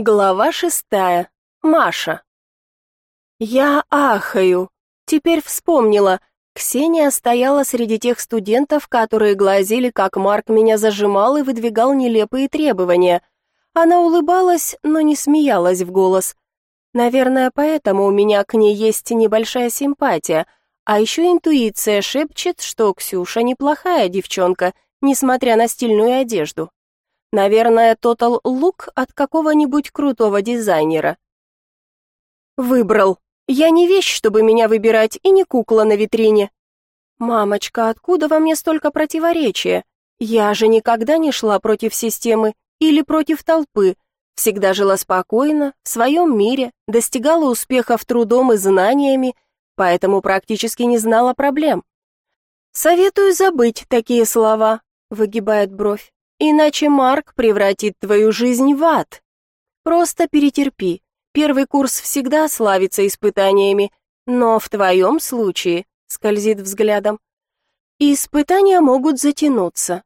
Глава шестая. Маша. Я ахаю. Теперь вспомнила. Ксения стояла среди тех студентов, которые глазели, как Марк меня зажимал и выдвигал нелепые требования. Она улыбалась, но не смеялась в голос. Наверное, поэтому у меня к ней есть небольшая симпатия, а еще интуиция шепчет, что Ксюша неплохая девчонка, несмотря на стильную одежду. Наверное, Total Look от какого-нибудь крутого дизайнера. Выбрал. Я не вещь, чтобы меня выбирать, и не кукла на витрине. Мамочка, откуда во мне столько противоречия? Я же никогда не шла против системы или против толпы. Всегда жила спокойно, в своем мире, достигала успехов трудом и знаниями, поэтому практически не знала проблем. Советую забыть такие слова, выгибает бровь. Иначе Марк превратит твою жизнь в ад. Просто перетерпи. Первый курс всегда славится испытаниями, но в твоем случае, скользит взглядом, испытания могут затянуться.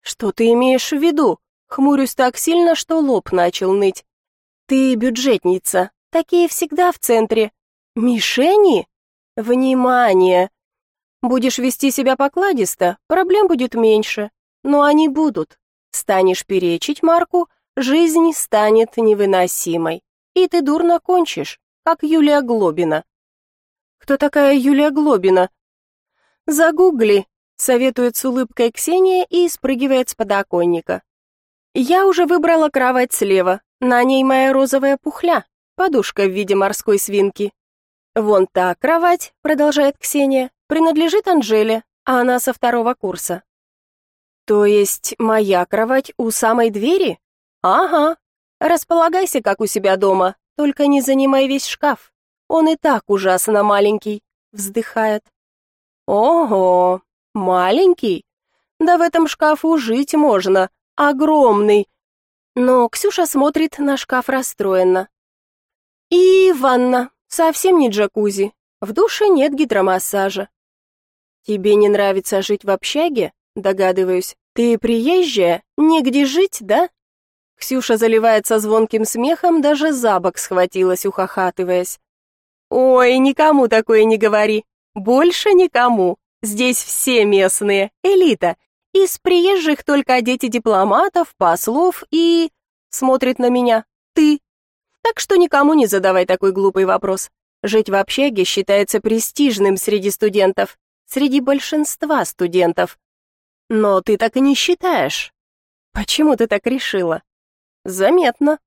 Что ты имеешь в виду? Хмурюсь так сильно, что лоб начал ныть. Ты бюджетница, такие всегда в центре. Мишени? Внимание! Будешь вести себя покладисто, проблем будет меньше, но они будут. Станешь перечить Марку, жизнь станет невыносимой, и ты дурно кончишь, как Юлия Глобина. Кто такая Юлия Глобина? Загугли, советует с улыбкой Ксения и спрыгивает с подоконника. Я уже выбрала кровать слева, на ней моя розовая пухля, подушка в виде морской свинки. Вон та кровать, продолжает Ксения, принадлежит Анжеле, а она со второго курса. То есть моя кровать у самой двери? Ага. Располагайся, как у себя дома, только не занимай весь шкаф. Он и так ужасно маленький, вздыхает. Ого, маленький? Да в этом шкафу жить можно, огромный. Но Ксюша смотрит на шкаф расстроенно. И ванна, совсем не джакузи. В душе нет гидромассажа. Тебе не нравится жить в общаге? Догадываюсь. Ты приезжая? Негде жить, да? Ксюша заливается звонким смехом, даже за бок схватилась, ухахатываясь. Ой, никому такое не говори. Больше никому. Здесь все местные, элита. Из приезжих только дети дипломатов, послов и... Смотрит на меня. Ты. Так что никому не задавай такой глупый вопрос. Жить в общаге считается престижным среди студентов, среди большинства студентов. Но ты так и не считаешь. Почему ты так решила? Заметно.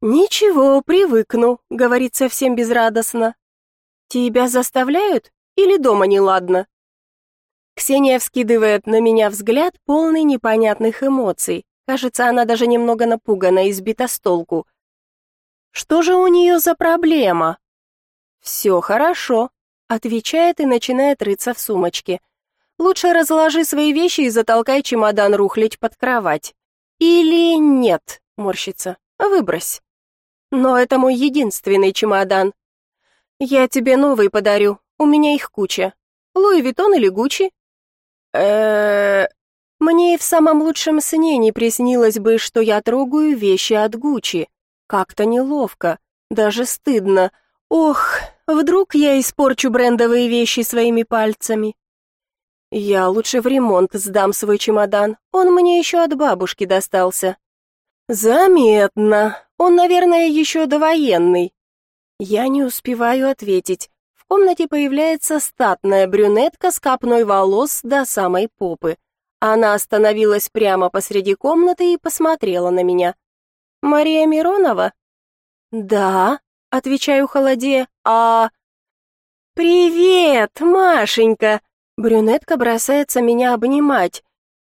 Ничего, привыкну, говорит совсем безрадостно. Тебя заставляют или дома неладно? Ксения вскидывает на меня взгляд, полный непонятных эмоций. Кажется, она даже немного напугана и сбита с толку. Что же у нее за проблема? «Все хорошо, отвечает и начинает рыться в сумочке. Лучше разложи свои вещи и затолкай чемодан рухлить под кровать. Или нет, морщится. Выбрось. Но это мой единственный чемодан. Я тебе новый подарю. У меня их куча. Луи Виттон или Гуччи? Мне и в самом лучшем сне не приснилось бы, что я трогаю вещи от Гуччи. Как-то неловко, даже стыдно. Ох, вдруг я испорчу брендовые вещи своими пальцами. Я лучше в ремонт сдам свой чемодан. Он мне еще от бабушки достался. Заметно. Он, наверное, еще довоенный. Я не успеваю ответить. В комнате появляется статная брюнетка с копной волос до самой попы. Она остановилась прямо посреди комнаты и посмотрела на меня. Мария Миронова? Да, отвечаю холодея. А Привет, Машенька, Брюнетка бросается меня обнимать,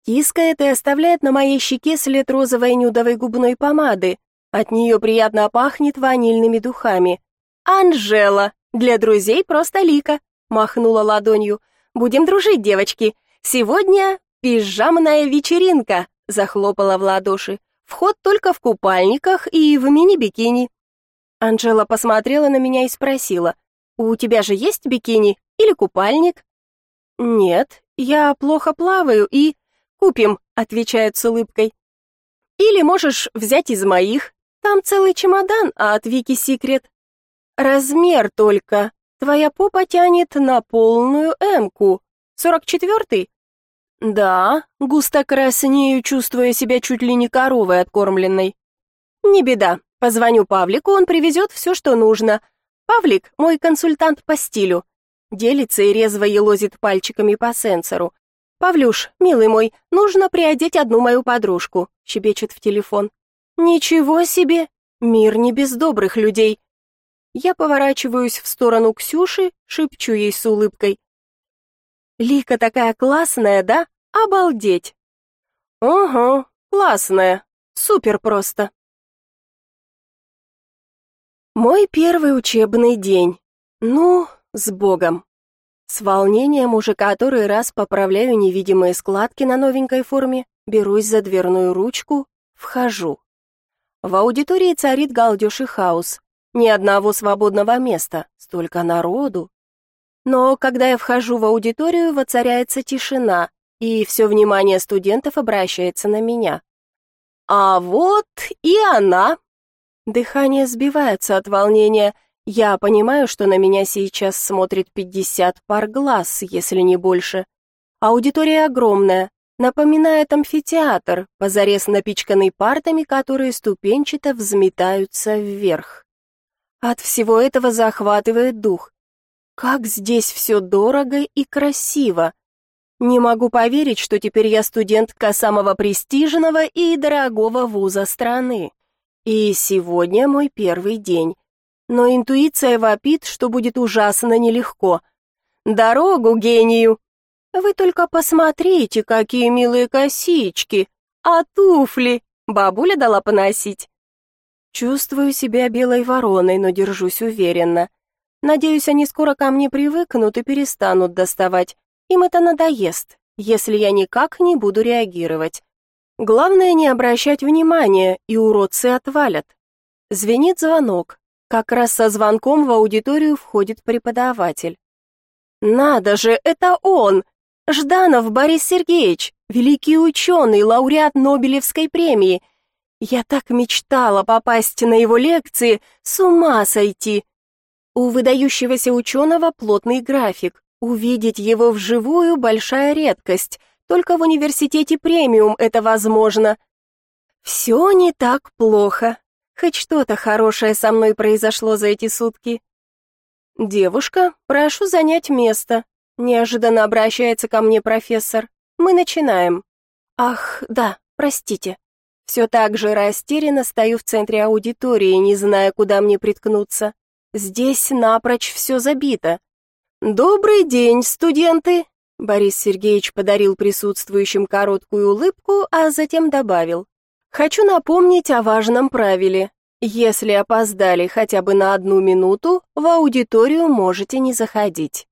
тискает и оставляет на моей щеке след розовой нюдовой губной помады. От нее приятно пахнет ванильными духами. «Анжела! Для друзей просто Лика!» Махнула ладонью. «Будем дружить, девочки! Сегодня пижамная вечеринка!» Захлопала в ладоши. «Вход только в купальниках и в мини-бикини!» Анжела посмотрела на меня и спросила. «У тебя же есть бикини или купальник?» «Нет, я плохо плаваю и...» «Купим», — отвечает с улыбкой. «Или можешь взять из моих. Там целый чемодан, а от Вики секрет. Размер только. Твоя попа тянет на полную эмку. Сорок четвертый? Да, густо краснею, чувствуя себя чуть ли не коровой откормленной. Не беда, позвоню Павлику, он привезет все, что нужно. Павлик — мой консультант по стилю. Делится и резво елозит пальчиками по сенсору. «Павлюш, милый мой, нужно приодеть одну мою подружку», — щебечет в телефон. «Ничего себе! Мир не без добрых людей!» Я поворачиваюсь в сторону Ксюши, шепчу ей с улыбкой. «Лика такая классная, да? Обалдеть!» «Ого, классная! Супер просто!» Мой первый учебный день. Ну, с Богом. С волнением уже который раз поправляю невидимые складки на новенькой форме, берусь за дверную ручку, вхожу. В аудитории царит галдеж и хаос. Ни одного свободного места, столько народу. Но когда я вхожу в аудиторию, воцаряется тишина, и все внимание студентов обращается на меня. А вот и она. Дыхание сбивается от волнения – я понимаю, что на меня сейчас смотрит 50 пар глаз, если не больше. Аудитория огромная, напоминает амфитеатр, позарез напичканный партами, которые ступенчато взметаются вверх. От всего этого захватывает дух. Как здесь все дорого и красиво. Не могу поверить, что теперь я студентка самого престижного и дорогого вуза страны. И сегодня мой первый день но интуиция вопит, что будет ужасно нелегко. Дорогу гению. Вы только посмотрите, какие милые косички, а туфли бабуля дала поносить. Чувствую себя белой вороной, но держусь уверенно. Надеюсь, они скоро ко мне привыкнут и перестанут доставать. Им это надоест, если я никак не буду реагировать. Главное не обращать внимания, и уродцы отвалят. Звенит звонок. Как раз со звонком в аудиторию входит преподаватель. «Надо же, это он! Жданов Борис Сергеевич, великий ученый, лауреат Нобелевской премии. Я так мечтала попасть на его лекции, с ума сойти!» У выдающегося ученого плотный график. Увидеть его вживую – большая редкость. Только в университете премиум это возможно. Все не так плохо. Хоть что-то хорошее со мной произошло за эти сутки. Девушка, прошу занять место. Неожиданно обращается ко мне профессор. Мы начинаем. Ах, да, простите. Все так же растерянно стою в центре аудитории, не зная, куда мне приткнуться. Здесь напрочь все забито. Добрый день, студенты. Борис Сергеевич подарил присутствующим короткую улыбку, а затем добавил: Хочу напомнить о важном правиле. Если опоздали хотя бы на одну минуту, в аудиторию можете не заходить.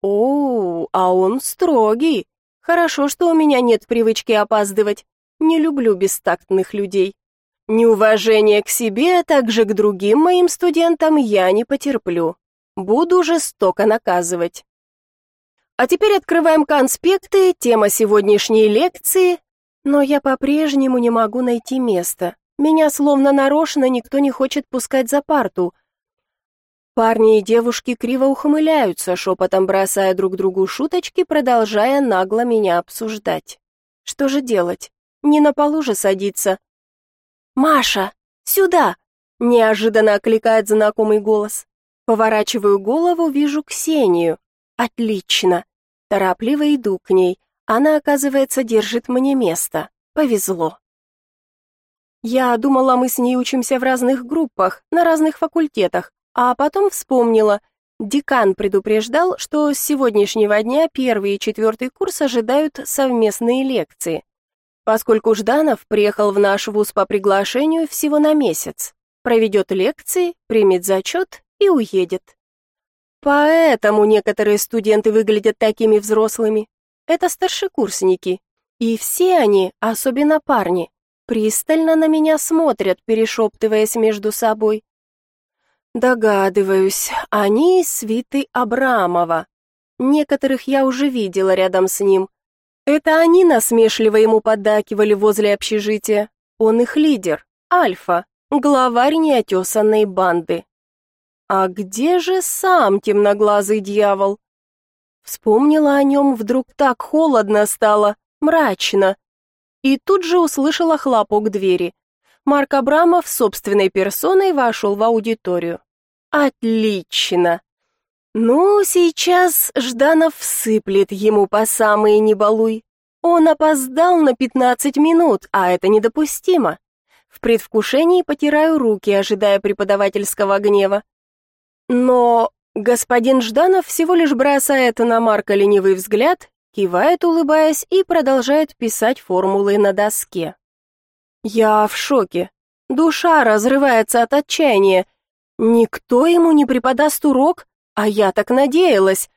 О, а он строгий. Хорошо, что у меня нет привычки опаздывать. Не люблю бестактных людей. Неуважение к себе, а также к другим моим студентам я не потерплю. Буду жестоко наказывать. А теперь открываем конспекты, тема сегодняшней лекции но я по-прежнему не могу найти место. Меня словно нарочно никто не хочет пускать за парту. Парни и девушки криво ухмыляются, шепотом бросая друг другу шуточки, продолжая нагло меня обсуждать. Что же делать? Не на полу же садиться. «Маша, сюда!» — неожиданно окликает знакомый голос. Поворачиваю голову, вижу Ксению. Отлично. Торопливо иду к ней. Она, оказывается, держит мне место. Повезло. Я думала, мы с ней учимся в разных группах, на разных факультетах, а потом вспомнила. Декан предупреждал, что с сегодняшнего дня первый и четвертый курс ожидают совместные лекции. Поскольку Жданов приехал в наш вуз по приглашению всего на месяц, проведет лекции, примет зачет и уедет. Поэтому некоторые студенты выглядят такими взрослыми. Это старшекурсники. И все они, особенно парни, пристально на меня смотрят, перешептываясь между собой. Догадываюсь, они свиты Абрамова. Некоторых я уже видела рядом с ним. Это они насмешливо ему поддакивали возле общежития. Он их лидер, альфа, главарь неотесанной банды. А где же сам темноглазый дьявол? Вспомнила о нем, вдруг так холодно стало, мрачно. И тут же услышала хлопок двери. Марк Абрамов собственной персоной вошел в аудиторию. Отлично. Ну, сейчас Жданов всыплет ему по самые не балуй. Он опоздал на 15 минут, а это недопустимо. В предвкушении потираю руки, ожидая преподавательского гнева. Но господин Жданов всего лишь бросает на Марка ленивый взгляд, кивает, улыбаясь, и продолжает писать формулы на доске. Я в шоке. Душа разрывается от отчаяния. Никто ему не преподаст урок, а я так надеялась.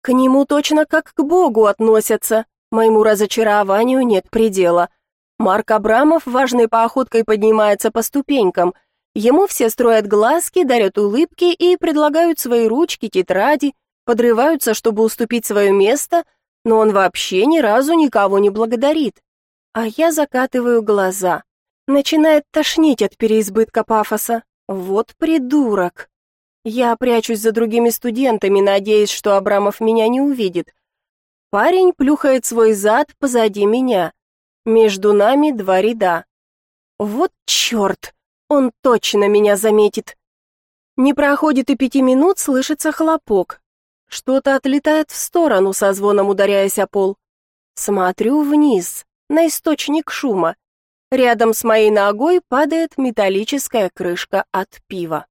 К нему точно как к Богу относятся. Моему разочарованию нет предела. Марк Абрамов важной походкой поднимается по ступенькам. Ему все строят глазки, дарят улыбки и предлагают свои ручки, тетради, подрываются, чтобы уступить свое место, но он вообще ни разу никого не благодарит. А я закатываю глаза. Начинает тошнить от переизбытка пафоса. Вот придурок. Я прячусь за другими студентами, надеясь, что Абрамов меня не увидит. Парень плюхает свой зад позади меня. Между нами два ряда. Вот черт, он точно меня заметит. Не проходит и пяти минут, слышится хлопок. Что-то отлетает в сторону, со звоном ударяясь о пол. Смотрю вниз, на источник шума. Рядом с моей ногой падает металлическая крышка от пива.